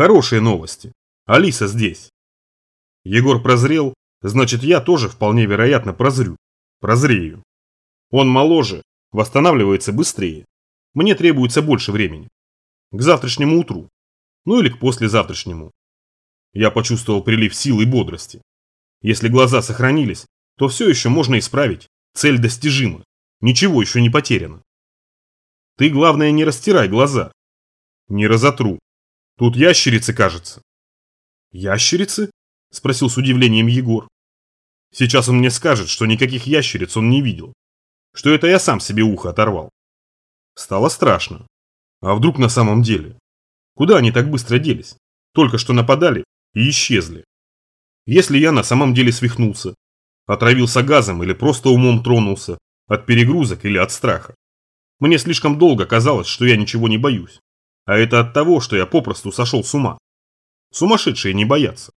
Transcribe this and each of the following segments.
Хорошие новости. Алиса здесь. Егор прозрел, значит я тоже вполне вероятно прозрю. Прозрею. Он моложе, восстанавливается быстрее. Мне требуется больше времени. К завтрашнему утру. Ну или к послезавтрашнему. Я почувствовал прилив сил и бодрости. Если глаза сохранились, то все еще можно исправить. Цель достижима. Ничего еще не потеряно. Ты, главное, не растирай глаза. Не разотру. Тут ящерицы, кажется. Ящерицы? Спросил с удивлением Егор. Сейчас он мне скажет, что никаких ящериц он не видел. Что это я сам себе ухо оторвал. Стало страшно. А вдруг на самом деле? Куда они так быстро делись? Только что нападали и исчезли. Если я на самом деле свихнулся, отравился газом или просто умом тронулся, от перегрузок или от страха. Мне слишком долго казалось, что я ничего не боюсь. А это от того, что я попросту сошел с ума. Сумасшедшие не боятся.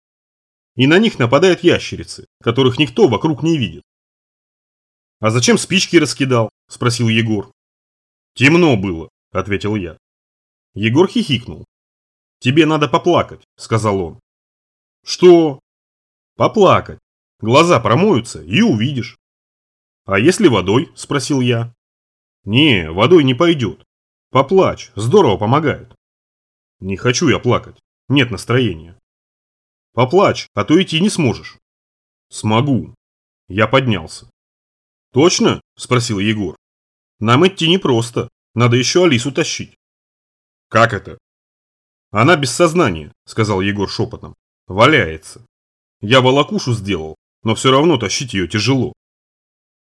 И на них нападают ящерицы, которых никто вокруг не видит. «А зачем спички раскидал?» – спросил Егор. «Темно было», – ответил я. Егор хихикнул. «Тебе надо поплакать», – сказал он. «Что?» «Поплакать. Глаза промоются и увидишь». «А если водой?» – спросил я. «Не, водой не пойдет. Поплачь, здорово помогает». «Не хочу я плакать. Нет настроения». «Поплачь, а то идти не сможешь». «Смогу». Я поднялся. «Точно?» – спросил Егор. «Нам идти непросто. Надо еще Алису тащить». «Как это?» «Она без сознания», – сказал Егор шепотом. «Валяется. Я волокушу сделал, но все равно тащить ее тяжело».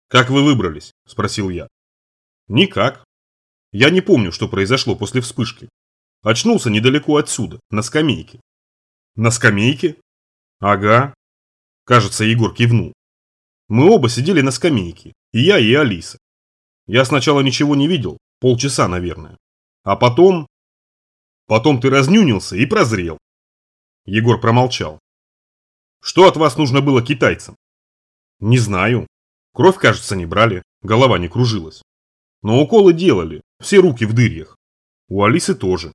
«Как вы выбрались?» – спросил я. «Никак. Я не помню, что произошло после вспышки. Очнулся недалеко отсюда, на скамейке». «На скамейке?» «Ага». Кажется, Егор кивнул. Мы оба сидели на скамейке, и я, и Алиса. Я сначала ничего не видел, полчаса, наверное. А потом... Потом ты разнюнился и прозрел. Егор промолчал. Что от вас нужно было китайцам? Не знаю. Кровь, кажется, не брали, голова не кружилась. Но уколы делали, все руки в дырьях. У Алисы тоже.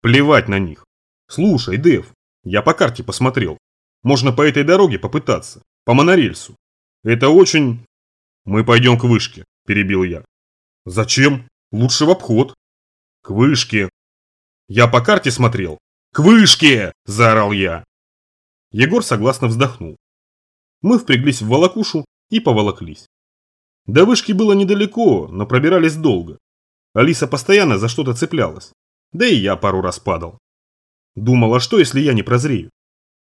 Плевать на них. Слушай, Дэв, я по карте посмотрел. Можно по этой дороге попытаться, по монорельсу. Это очень... Мы пойдем к вышке, перебил я. Зачем? Лучше в обход. К вышке. Я по карте смотрел. К вышке! Заорал я. Егор согласно вздохнул. Мы впряглись в волокушу и поволоклись. До вышки было недалеко, но пробирались долго. Алиса постоянно за что-то цеплялась. Да и я пару раз падал. Думала, что если я не прозрею?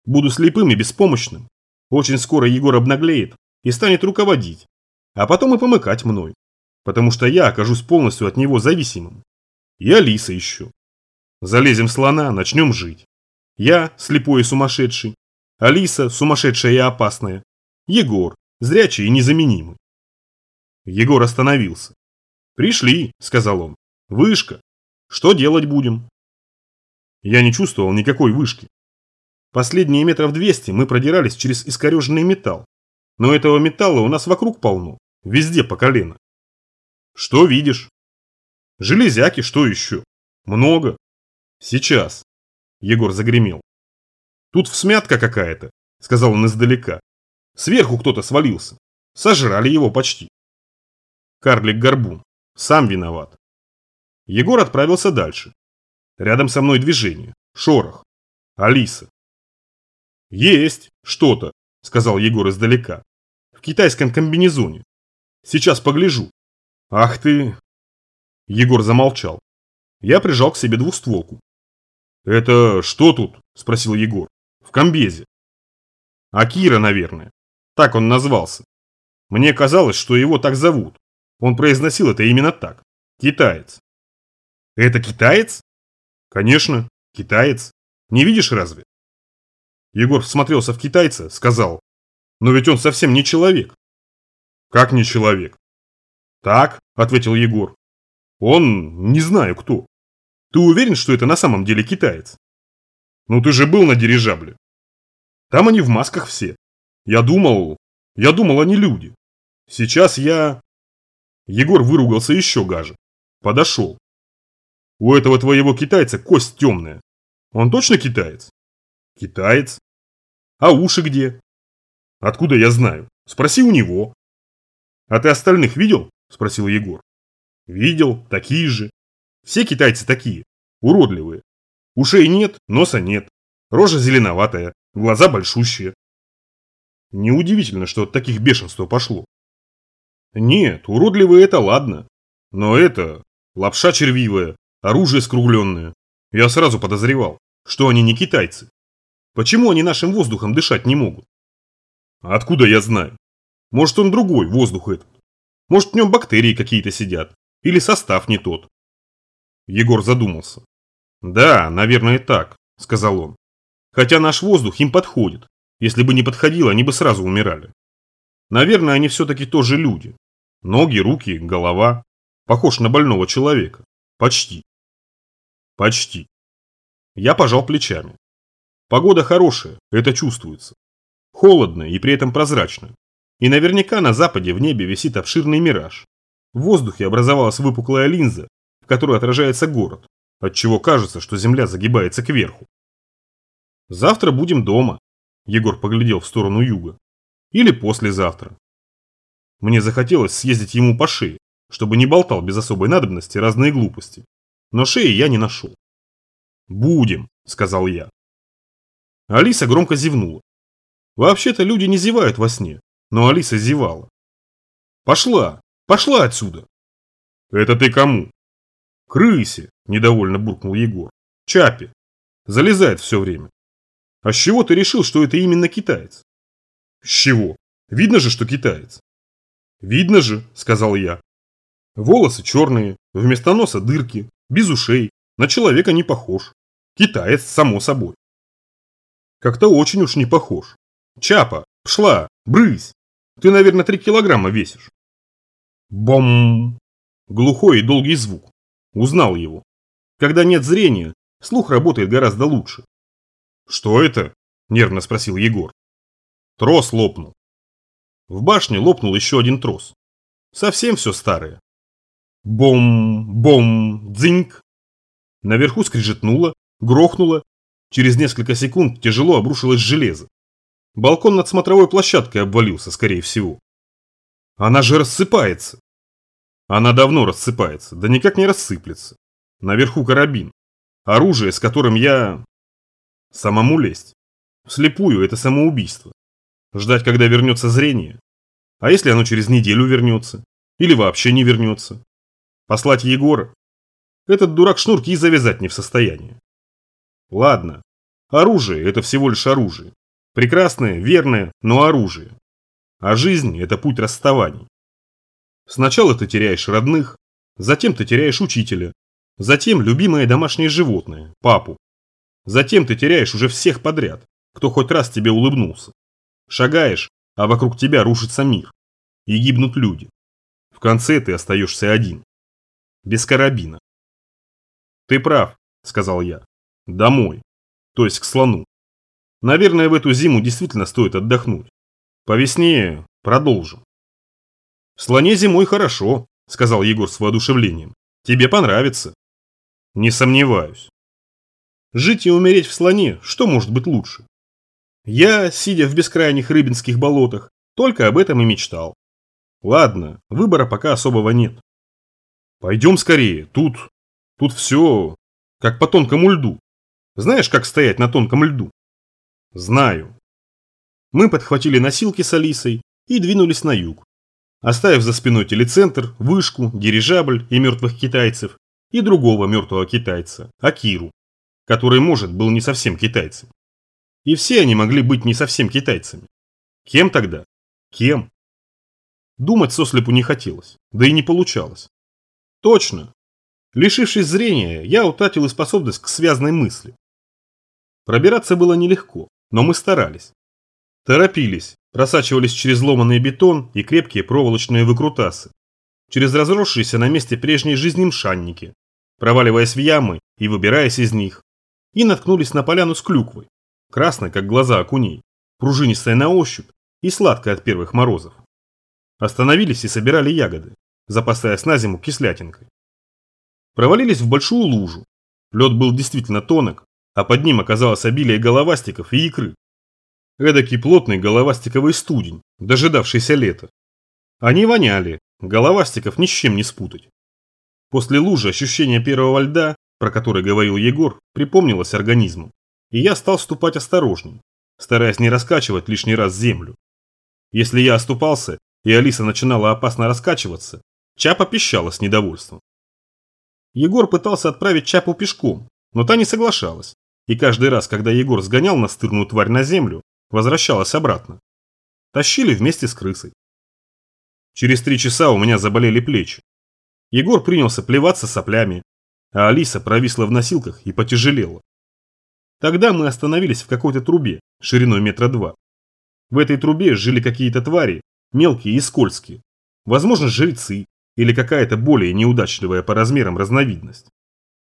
Буду слепым и беспомощным. Очень скоро Егор обнаглеет и станет руководить, а потом и помыкать мной. Потому что я окажусь полностью от него зависимым. И Алиса еще. Залезем в слона, начнем жить. Я, слепой и сумасшедший. Алиса, сумасшедшая и опасная. Егор, зрячий и незаменимый. Егор остановился. «Пришли», — сказал он. «Вышка. Что делать будем?» Я не чувствовал никакой вышки. Последние метров двести мы продирались через искореженный металл. Но этого металла у нас вокруг полно. Везде по колено. Что видишь? Железяки, что еще? Много. Сейчас. Егор загремел. Тут всмятка какая-то, сказал он издалека. Сверху кто-то свалился. Сожрали его почти. Карлик Горбун. Сам виноват. Егор отправился дальше. Рядом со мной движение. Шорох. Алиса. Есть что-то, сказал Егор издалека. В китайском комбинезоне. Сейчас погляжу. Ах ты. Егор замолчал. Я прижал к себе двустволку. Это что тут? Спросил Егор. В комбезе. Акира, наверное. Так он назвался. Мне казалось, что его так зовут. Он произносил это именно так. Китаец. Это китаец? Конечно, китаец. Не видишь разве? Егор всмотрелся в китайца, сказал, но ведь он совсем не человек. Как не человек? Так, ответил Егор. Он не знаю кто. Ты уверен, что это на самом деле китаец? Ну ты же был на дирижабле. Там они в масках все. Я думал, я думал, они люди. Сейчас я... Егор выругался еще гаже. Подошел. У этого твоего китайца кость темная. Он точно китаец? Китаец. А уши где? Откуда я знаю? Спроси у него. А ты остальных видел? Спросил Егор. Видел, такие же. Все китайцы такие, уродливые. Ушей нет, носа нет, рожа зеленоватая, глаза большущие. Неудивительно, что от таких бешенства пошло. Нет, уродливые это ладно. Но это лапша червивая, оружие скругленное. Я сразу подозревал, что они не китайцы. Почему они нашим воздухом дышать не могут? Откуда я знаю? Может он другой, воздух этот. Может в нем бактерии какие-то сидят. Или состав не тот. Егор задумался. Да, наверное так, сказал он. Хотя наш воздух им подходит. Если бы не подходил, они бы сразу умирали. Наверное, они все-таки тоже люди. Ноги, руки, голова. Похож на больного человека. Почти. Почти. Я пожал плечами. Погода хорошая, это чувствуется. Холодно и при этом прозрачно. И наверняка на западе в небе висит обширный мираж. В воздухе образовалась выпуклая линза, в которой отражается город, отчего кажется, что земля загибается кверху. Завтра будем дома, Егор поглядел в сторону юга. Или послезавтра. Мне захотелось съездить ему по шее, чтобы не болтал без особой надобности разные глупости. Но шеи я не нашел. «Будем», — сказал я. Алиса громко зевнула. Вообще-то люди не зевают во сне, но Алиса зевала. «Пошла! Пошла отсюда!» «Это ты кому?» «Крысе!» – недовольно буркнул Егор. «Чапи! Залезает все время!» «А с чего ты решил, что это именно китаец?» «С чего? Видно же, что китаец!» «Видно же!» – сказал я. «Волосы черные, вместо носа дырки, без ушей, на человека не похож. Китаец, само собой!» «Как-то очень уж не похож. Чапа, пшла, брысь! Ты, наверное, три килограмма весишь!» Бом! Глухой и долгий звук. Узнал его. Когда нет зрения, слух работает гораздо лучше. «Что это?» – нервно спросил Егор. Трос лопнул. В башне лопнул еще один трос. Совсем все старое. Бом, бом, дзиньк. Наверху скрижетнуло, грохнуло. Через несколько секунд тяжело обрушилось железо. Балкон над смотровой площадкой обвалился, скорее всего. Она же рассыпается. Она давно рассыпается, да никак не рассыплется. Наверху карабин. Оружие, с которым я... Самому лезть. Вслепую это самоубийство. Ждать, когда вернется зрение. А если оно через неделю вернется? Или вообще не вернется? Послать Егора? Этот дурак шнурки и завязать не в состоянии. Ладно. Оружие – это всего лишь оружие. Прекрасное, верное, но оружие. А жизнь – это путь расставаний. Сначала ты теряешь родных, затем ты теряешь учителя, затем любимое домашнее животное – папу. Затем ты теряешь уже всех подряд, кто хоть раз тебе улыбнулся. Шагаешь, а вокруг тебя рушится мир. И гибнут люди. В конце ты остаешься один. Без карабина. Ты прав, сказал я. Домой. То есть к слону. Наверное, в эту зиму действительно стоит отдохнуть. По весне продолжим. Слоне зимой хорошо, сказал Егор с воодушевлением. Тебе понравится. Не сомневаюсь. Жить и умереть в слоне, что может быть лучше? Я, сидя в бескрайних рыбинских болотах, только об этом и мечтал. Ладно, выбора пока особого нет. Пойдем скорее, тут... Тут все как по тонкому льду. Знаешь, как стоять на тонком льду? Знаю. Мы подхватили носилки с Алисой и двинулись на юг, оставив за спиной телецентр, вышку, дирижабль и мертвых китайцев, и другого мертвого китайца, Акиру, который, может, был не совсем китайцем. И все они могли быть не совсем китайцами. Кем тогда? Кем? Думать сослепу не хотелось, да и не получалось. Точно. Лишившись зрения, я утратил и способность к связной мысли. Пробираться было нелегко, но мы старались. Торопились, просачивались через ломанный бетон и крепкие проволочные выкрутасы, через разросшиеся на месте прежней жизни мшанники, проваливаясь в ямы и выбираясь из них, и наткнулись на поляну с клюквой, красной, как глаза окуней, пружинистая на ощупь и сладкая от первых морозов. Остановились и собирали ягоды, запасаясь на зиму кислятинкой. Провалились в большую лужу. Лед был действительно тонок, а под ним оказалось обилие головастиков и икры. Эдакий плотный головастиковый студень, дожидавшийся лета. Они воняли, головастиков ни с чем не спутать. После лужи ощущение первого льда, про который говорил Егор, припомнилось организму, и я стал ступать осторожней, стараясь не раскачивать лишний раз землю. Если я оступался, и Алиса начинала опасно раскачиваться, Чапа пищала с недовольством. Егор пытался отправить Чапу пешком, но та не соглашалась, и каждый раз, когда Егор сгонял настырную тварь на землю, возвращалась обратно. Тащили вместе с крысой. Через три часа у меня заболели плечи. Егор принялся плеваться соплями, а Алиса провисла в носилках и потяжелела. Тогда мы остановились в какой-то трубе, шириной метра два. В этой трубе жили какие-то твари, мелкие и скользкие. Возможно, жрецы или какая-то более неудачливая по размерам разновидность.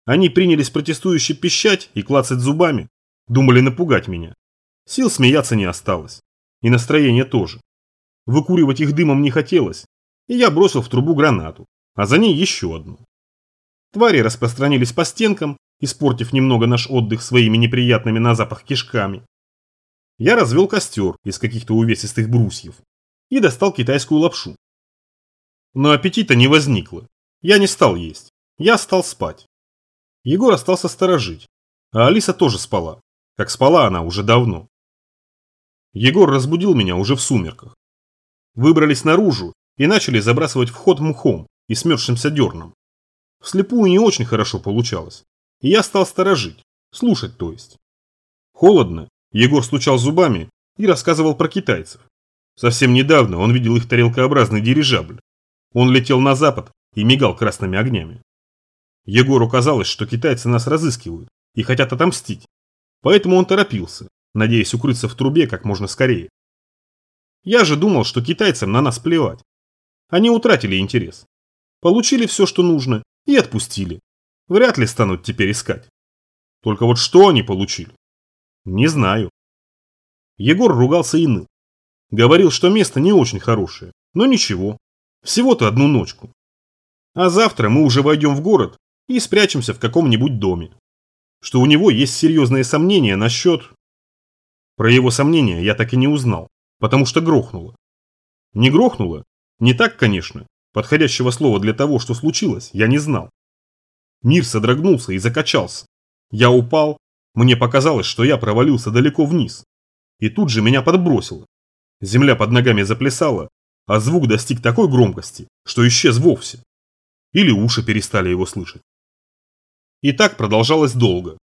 Они принялись протестующе пищать и клацать зубами, думали напугать меня. Сил смеяться не осталось. И настроение тоже. Выкуривать их дымом не хотелось, и я бросил в трубу гранату, а за ней еще одну. Твари распространились по стенкам, испортив немного наш отдых своими неприятными на запах кишками. Я развел костер из каких-то увесистых брусьев и достал китайскую лапшу. Но аппетита не возникло. Я не стал есть. Я стал спать. Егор остался сторожить, а Алиса тоже спала, как спала она уже давно. Егор разбудил меня уже в сумерках. Выбрались наружу и начали забрасывать вход мухом и смерзшимся дерном. Вслепую не очень хорошо получалось, и я стал сторожить, слушать то есть. Холодно, Егор стучал зубами и рассказывал про китайцев. Совсем недавно он видел их тарелкообразный дирижабль. Он летел на запад и мигал красными огнями. Егору казалось, что китайцы нас разыскивают и хотят отомстить. Поэтому он торопился, надеясь укрыться в трубе как можно скорее. Я же думал, что китайцам на нас плевать. Они утратили интерес. Получили все, что нужно, и отпустили. Вряд ли станут теперь искать. Только вот что они получили? Не знаю. Егор ругался и ныл. Говорил, что место не очень хорошее, но ничего. Всего-то одну ночку. А завтра мы уже войдем в город и спрячемся в каком-нибудь доме. Что у него есть серьезные сомнения насчет... Про его сомнения я так и не узнал, потому что грохнуло. Не грохнуло? Не так, конечно. Подходящего слова для того, что случилось, я не знал. Мир содрогнулся и закачался. Я упал, мне показалось, что я провалился далеко вниз. И тут же меня подбросило. Земля под ногами заплясала, а звук достиг такой громкости, что исчез вовсе. Или уши перестали его слышать. И так продолжалось долго.